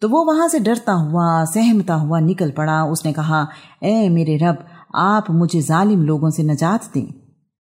तो वो वहाँ से डरता हुआ, सहमता हुआ निकल पड़ा। उसने कहा ए मेरे रब, आप मुझे जालिम लोगों से नजात दें।